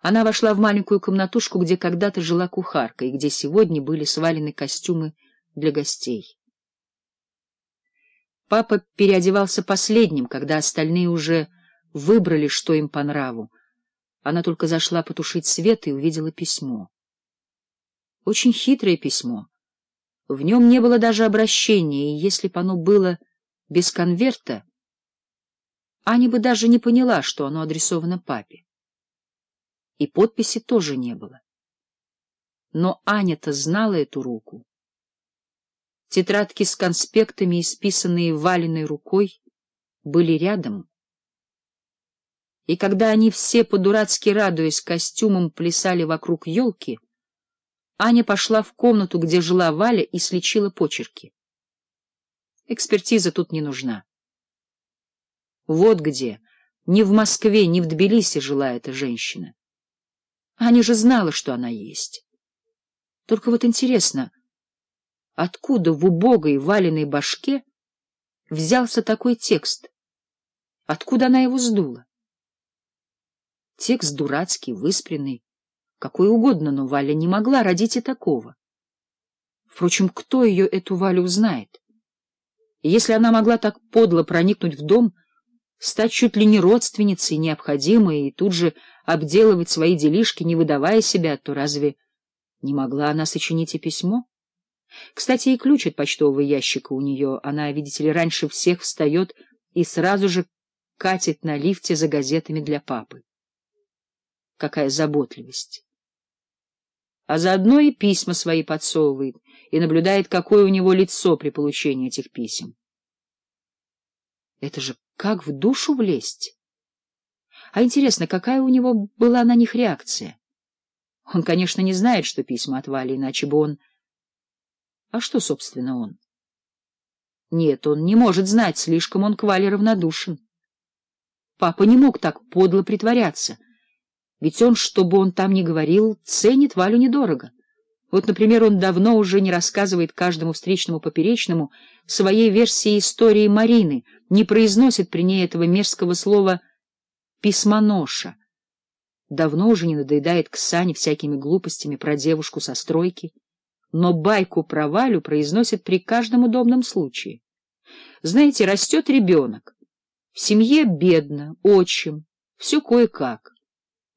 Она вошла в маленькую комнатушку, где когда-то жила кухарка, и где сегодня были свалены костюмы для гостей. Папа переодевался последним, когда остальные уже выбрали, что им по нраву. Она только зашла потушить свет и увидела письмо. Очень хитрое письмо. В нем не было даже обращения, и если бы оно было без конверта, Аня бы даже не поняла, что оно адресовано папе и подписи тоже не было. Но Аня-то знала эту руку. Тетрадки с конспектами, исписанные валеной рукой, были рядом. И когда они все, по-дурацки радуясь костюмом плясали вокруг елки, Аня пошла в комнату, где жила Валя, и слечила почерки. Экспертиза тут не нужна. Вот где, ни в Москве, ни в Тбилиси жила эта женщина. Аня же знала, что она есть. Только вот интересно, откуда в убогой валеной башке взялся такой текст? Откуда она его сдула? Текст дурацкий, выспренный, какой угодно, но Валя не могла родить и такого. Впрочем, кто ее, эту Валю, знает? И если она могла так подло проникнуть в дом, — стать чуть ли не родственницей необходимой и тут же обделывать свои делишки, не выдавая себя, то разве не могла она сочинить и письмо? Кстати, и ключ от почтового ящика у нее. Она, видите ли, раньше всех встает и сразу же катит на лифте за газетами для папы. Какая заботливость! А заодно и письма свои подсовывает и наблюдает, какое у него лицо при получении этих писем. Это же как в душу влезть. А интересно, какая у него была на них реакция? Он, конечно, не знает, что письма от Вали, иначе бы он... А что, собственно, он? Нет, он не может знать, слишком он к Вале равнодушен. Папа не мог так подло притворяться, ведь он, что бы он там ни говорил, ценит Валю недорого. Вот, например, он давно уже не рассказывает каждому встречному поперечному своей версии истории Марины, не произносит при ней этого мерзкого слова «письмоноша». Давно уже не надоедает Ксане всякими глупостями про девушку со стройки, но байку про Валю произносит при каждом удобном случае. Знаете, растет ребенок. В семье бедно, отчим, все кое-как.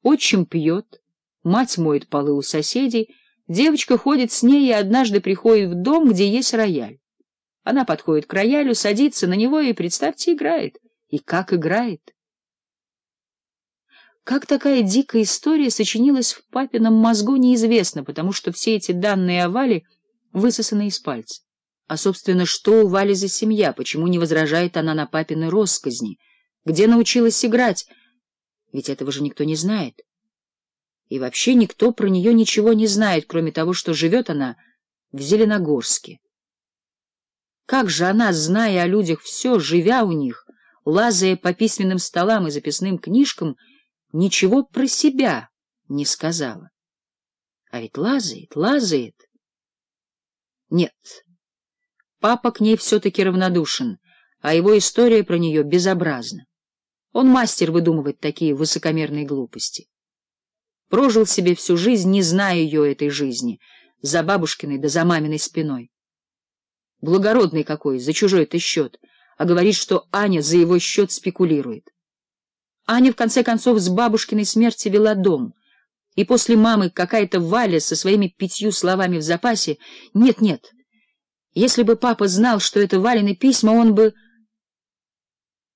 Отчим пьет, мать моет полы у соседей — Девочка ходит с ней и однажды приходит в дом, где есть рояль. Она подходит к роялю, садится на него и, представьте, играет. И как играет! Как такая дикая история сочинилась в папином мозгу, неизвестно, потому что все эти данные о Вале высосаны из пальца. А, собственно, что у Вали за семья? Почему не возражает она на папины россказни? Где научилась играть? Ведь этого же никто не знает и вообще никто про нее ничего не знает, кроме того, что живет она в Зеленогорске. Как же она, зная о людях все, живя у них, лазая по письменным столам и записным книжкам, ничего про себя не сказала? А ведь лазает, лазает. Нет, папа к ней все-таки равнодушен, а его история про нее безобразна. Он мастер выдумывать такие высокомерные глупости прожил себе всю жизнь, не зная ее этой жизни, за бабушкиной да за маминой спиной. Благородный какой, за чужой-то счет, а говорит, что Аня за его счет спекулирует. Аня, в конце концов, с бабушкиной смерти вела дом, и после мамы какая-то Валя со своими пятью словами в запасе «нет-нет». Если бы папа знал, что это Валины письма, он бы...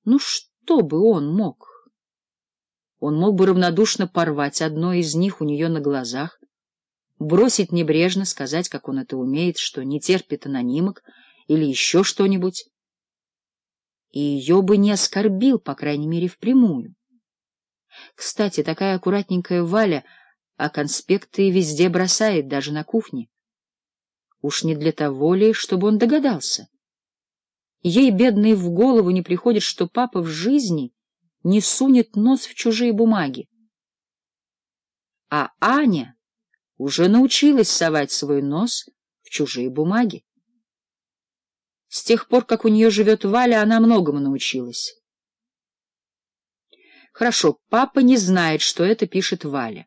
Ну что бы он мог? Он мог бы равнодушно порвать одно из них у нее на глазах, бросить небрежно, сказать, как он это умеет, что не терпит анонимок или еще что-нибудь. И ее бы не оскорбил, по крайней мере, впрямую. Кстати, такая аккуратненькая Валя, а конспекты везде бросает, даже на кухне. Уж не для того ли, чтобы он догадался? Ей, бедной, в голову не приходит, что папа в жизни не сунет нос в чужие бумаги. А Аня уже научилась совать свой нос в чужие бумаги. С тех пор, как у нее живет Валя, она многому научилась. Хорошо, папа не знает, что это пишет Валя.